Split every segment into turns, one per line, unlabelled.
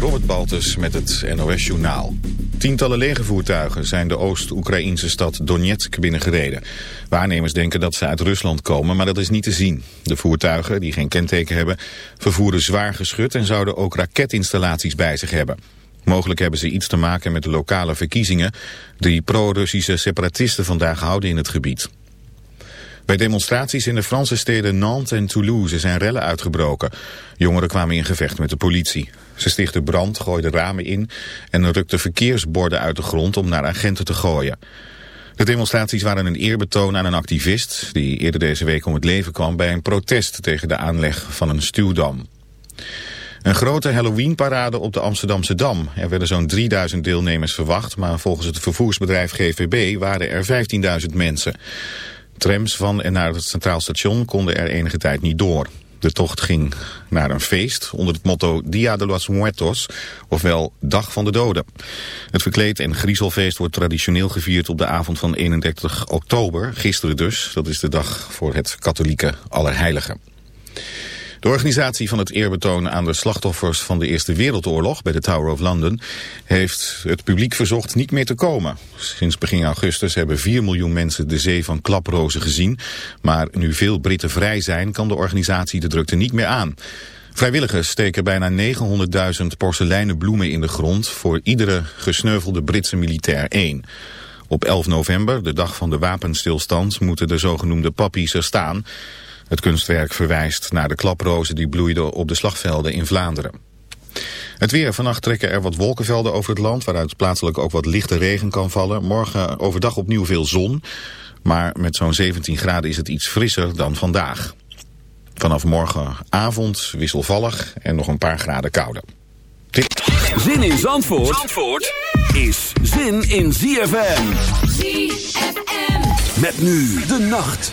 Robert Baltus met het NOS Journaal. Tientallen legervoertuigen zijn de Oost-Oekraïnse stad Donetsk binnengereden. Waarnemers denken dat ze uit Rusland komen, maar dat is niet te zien. De voertuigen, die geen kenteken hebben, vervoeren zwaar geschut... en zouden ook raketinstallaties bij zich hebben. Mogelijk hebben ze iets te maken met de lokale verkiezingen... die pro-Russische separatisten vandaag houden in het gebied. Bij demonstraties in de Franse steden Nantes en Toulouse zijn rellen uitgebroken. Jongeren kwamen in gevecht met de politie. Ze stichtten brand, gooiden ramen in en rukten verkeersborden uit de grond om naar agenten te gooien. De demonstraties waren een eerbetoon aan een activist die eerder deze week om het leven kwam bij een protest tegen de aanleg van een stuwdam. Een grote Halloween-parade op de Amsterdamse Dam. Er werden zo'n 3000 deelnemers verwacht, maar volgens het vervoersbedrijf GVB waren er 15.000 mensen. Trams van en naar het Centraal Station konden er enige tijd niet door. De tocht ging naar een feest onder het motto Dia de los Muertos, ofwel Dag van de Doden. Het verkleed- en griezelfeest wordt traditioneel gevierd op de avond van 31 oktober, gisteren dus. Dat is de dag voor het katholieke Allerheilige. De organisatie van het eerbetoon aan de slachtoffers van de Eerste Wereldoorlog bij de Tower of London heeft het publiek verzocht niet meer te komen. Sinds begin augustus hebben 4 miljoen mensen de zee van klaprozen gezien. Maar nu veel Britten vrij zijn kan de organisatie de drukte niet meer aan. Vrijwilligers steken bijna 900.000 porseleinen bloemen in de grond voor iedere gesneuvelde Britse militair één. Op 11 november, de dag van de wapenstilstand, moeten de zogenoemde pappies er staan. Het kunstwerk verwijst naar de klaprozen die bloeiden op de slagvelden in Vlaanderen. Het weer. Vannacht trekken er wat wolkenvelden over het land... waaruit plaatselijk ook wat lichte regen kan vallen. Morgen overdag opnieuw veel zon. Maar met zo'n 17 graden is het iets frisser dan vandaag. Vanaf morgenavond wisselvallig en nog een paar graden kouder.
Zin in Zandvoort, Zandvoort is zin in ZFM. ZFM. Met nu de nacht.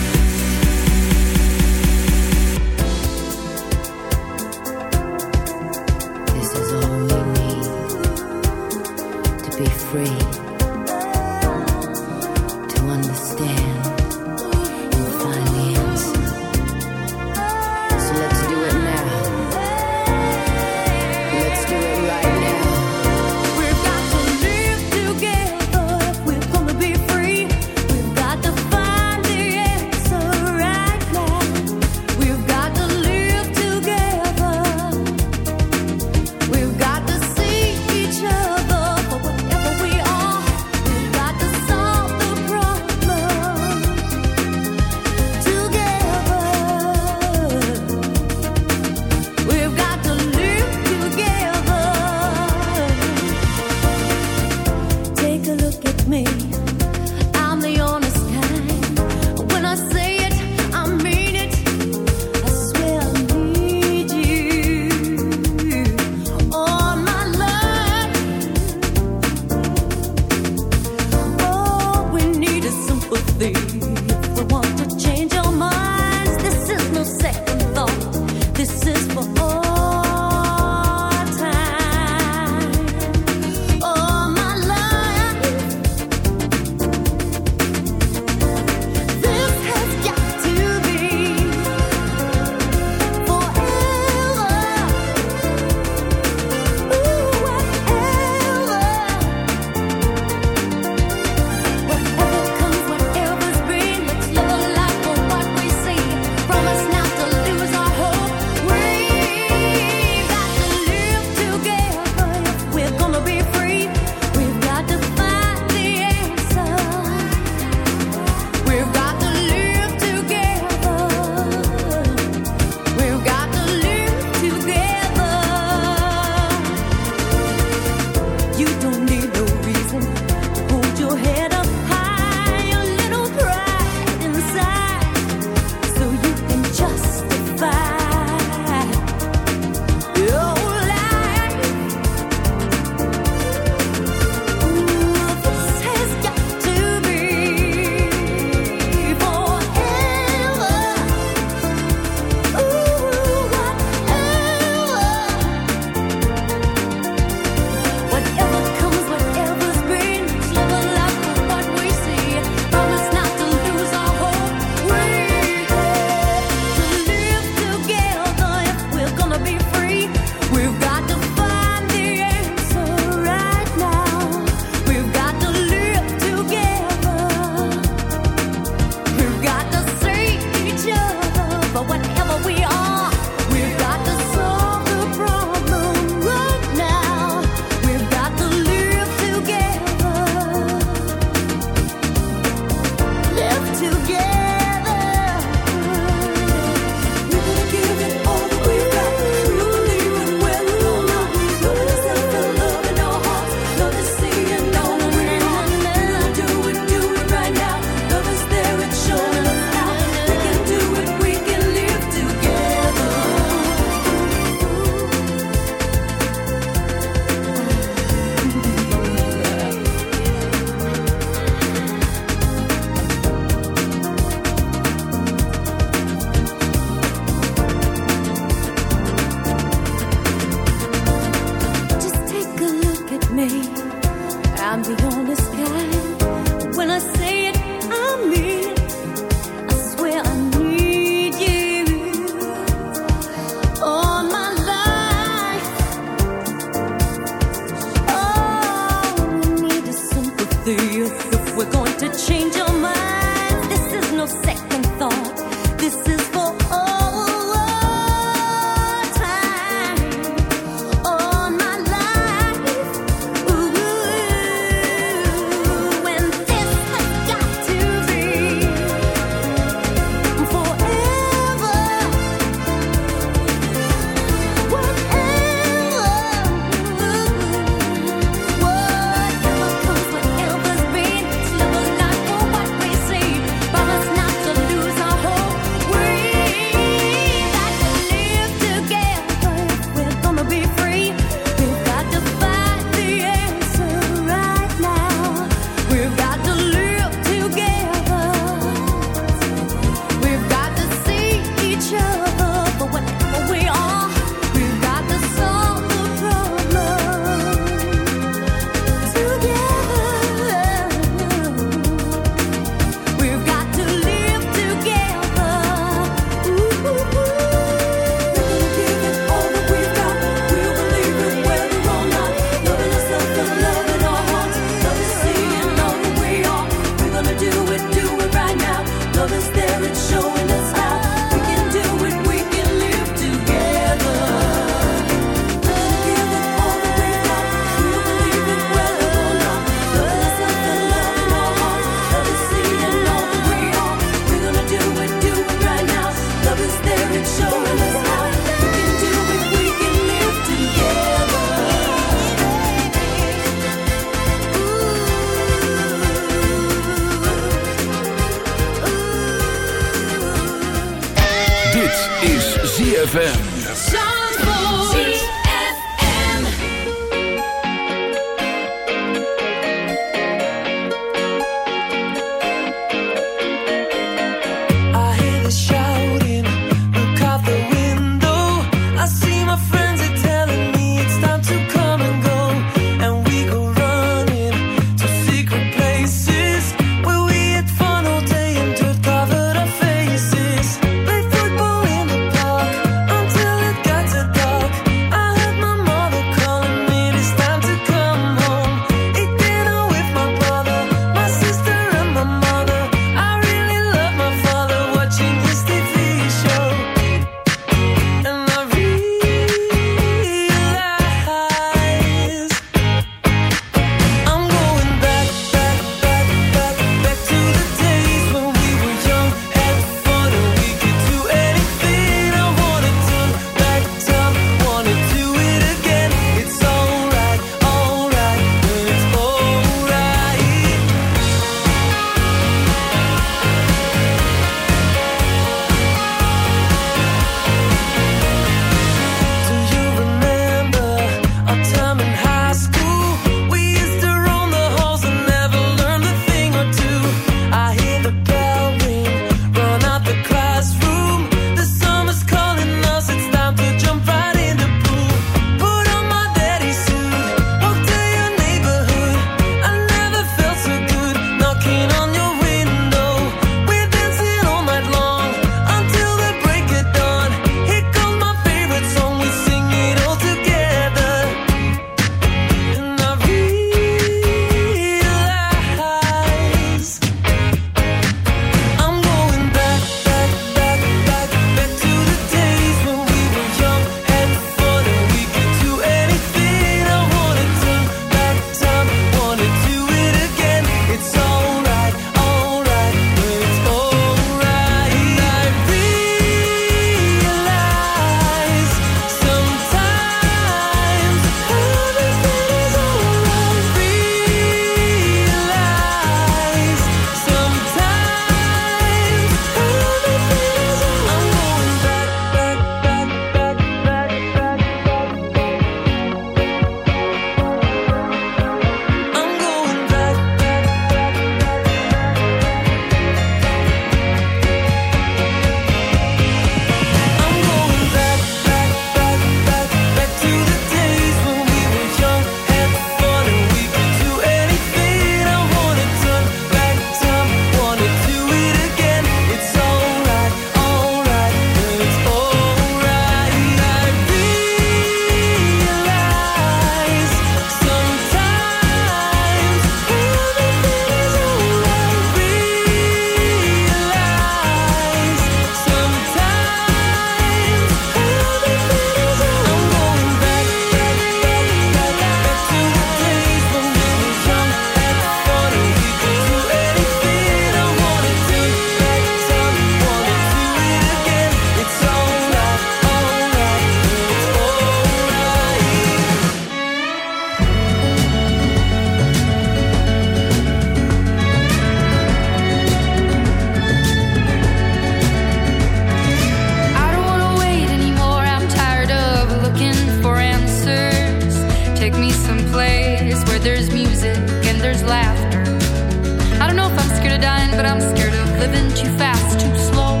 but I'm
scared of living too
fast, too slow.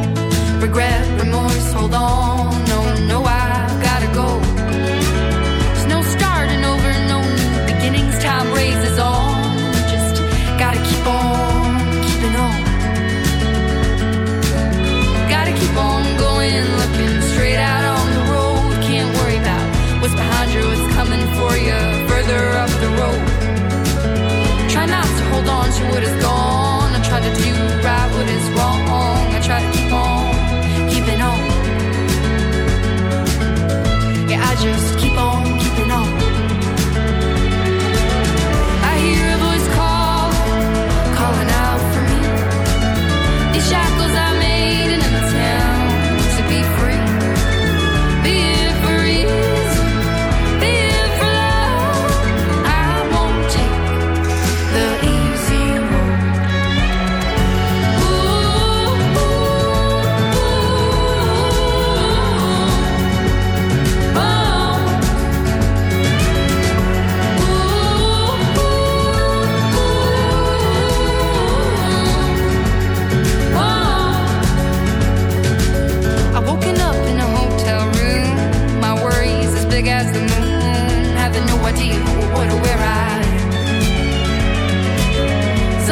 Regret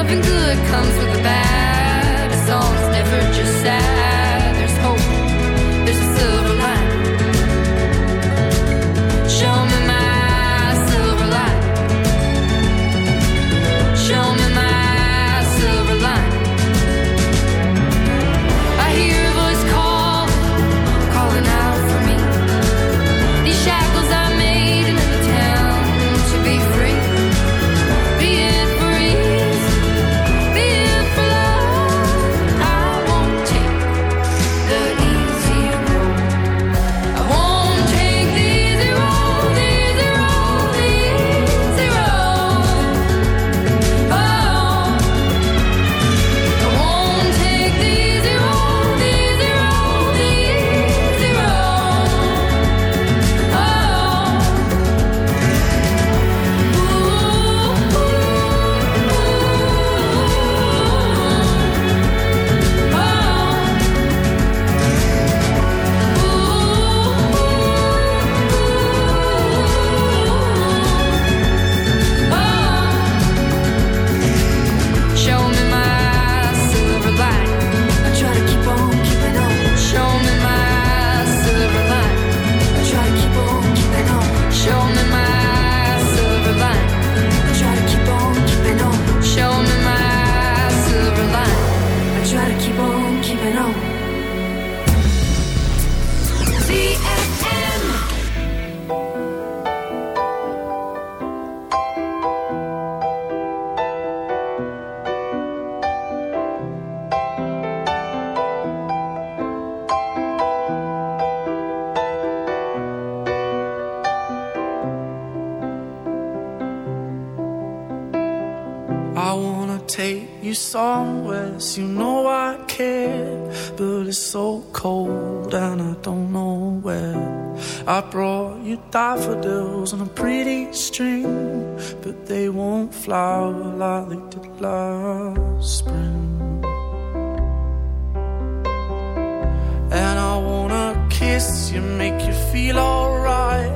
loving good comes with the bad.
flower like they did last spring. And I wanna kiss you, make you feel alright.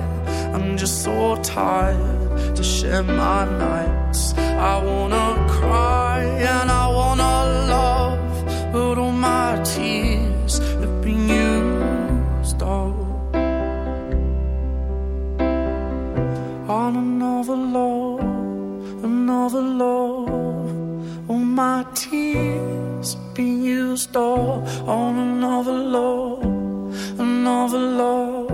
I'm just so tired to share my nights. I wanna cry and I store on another love, another love.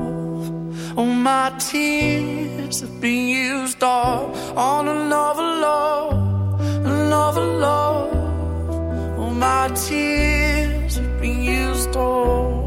All oh, my tears have been used up on another love, another love. All oh, my tears have been used up.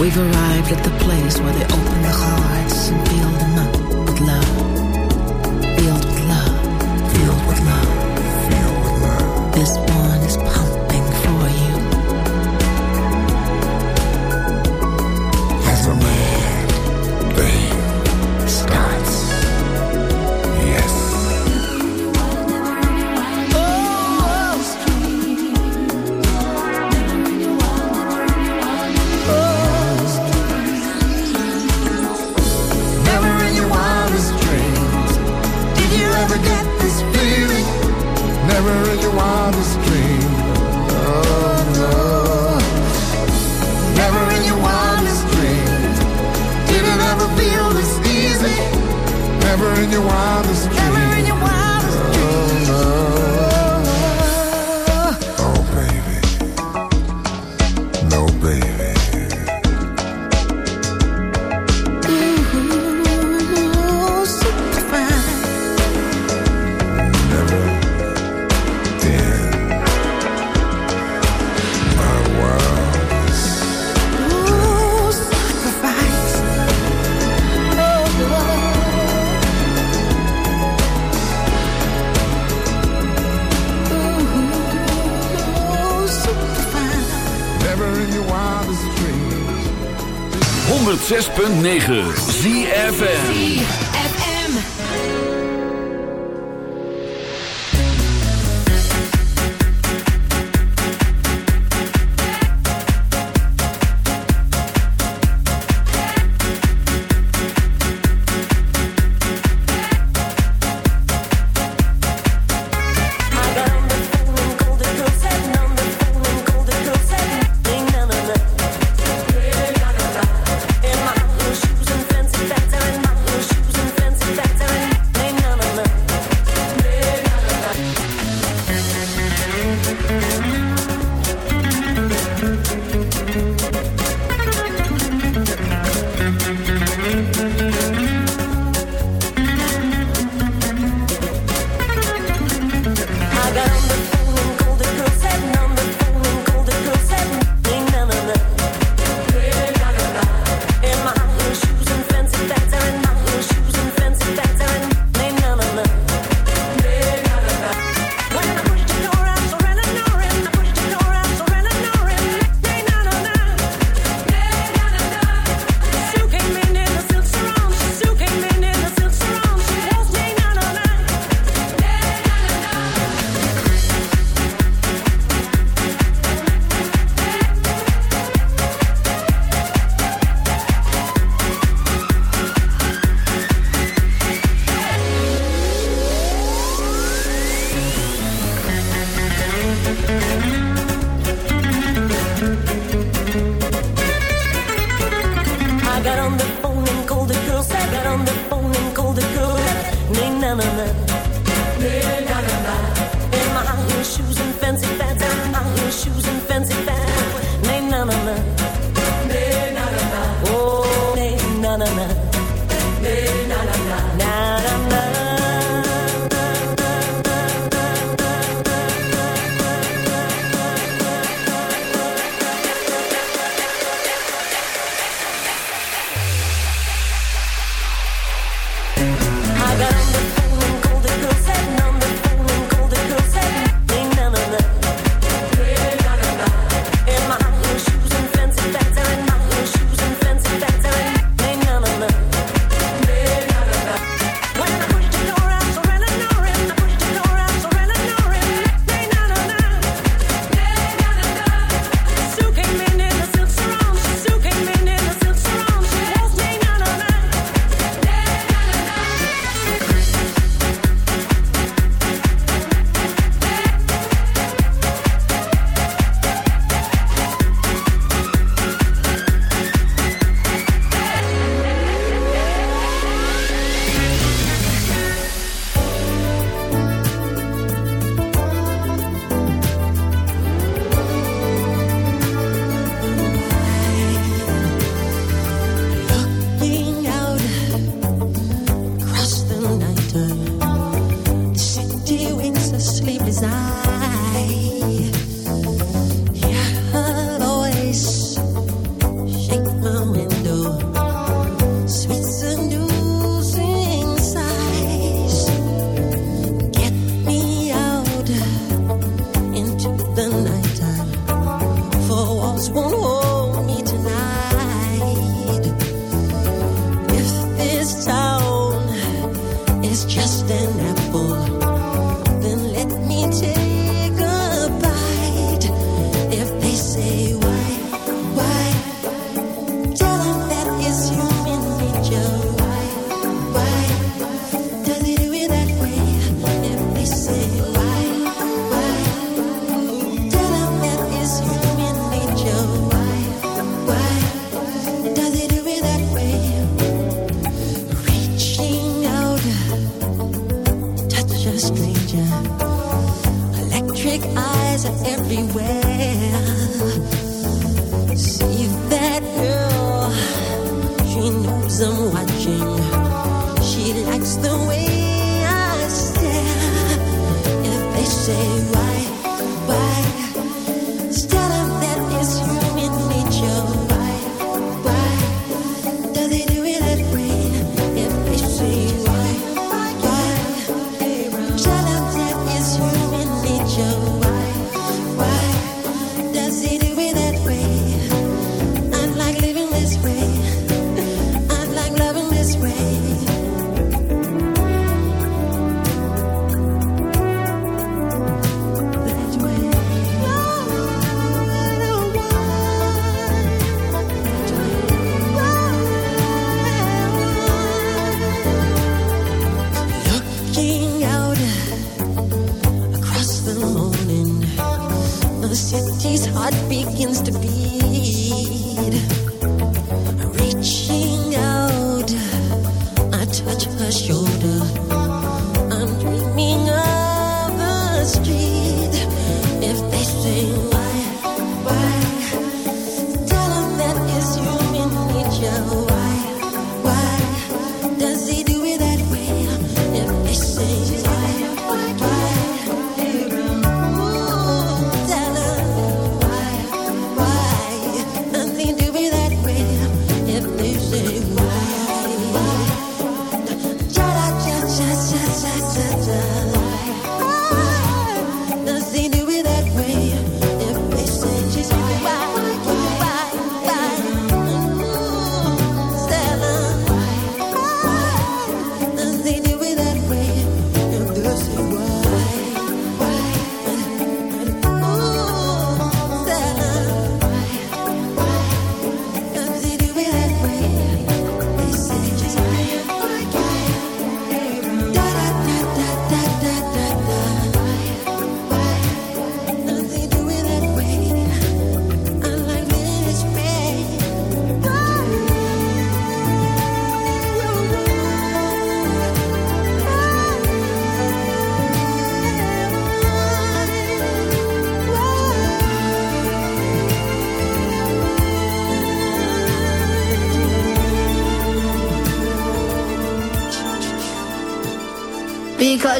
We've arrived at the place where they open their hearts and feel them up.
106.9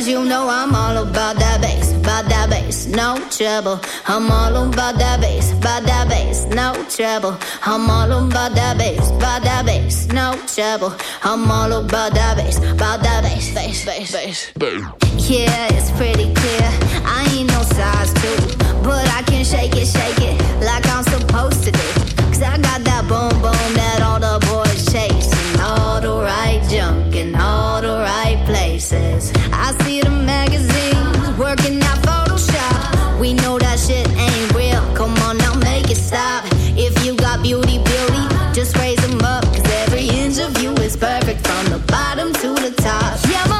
Cause you know I'm all about that bass, about that bass, no trouble. I'm all about that bass, about that bass, no trouble. I'm all about that bass, about that bass, no trouble. I'm all about that bass, about that bass, bass, bass, bass. Yeah, it's pretty clear Yeah,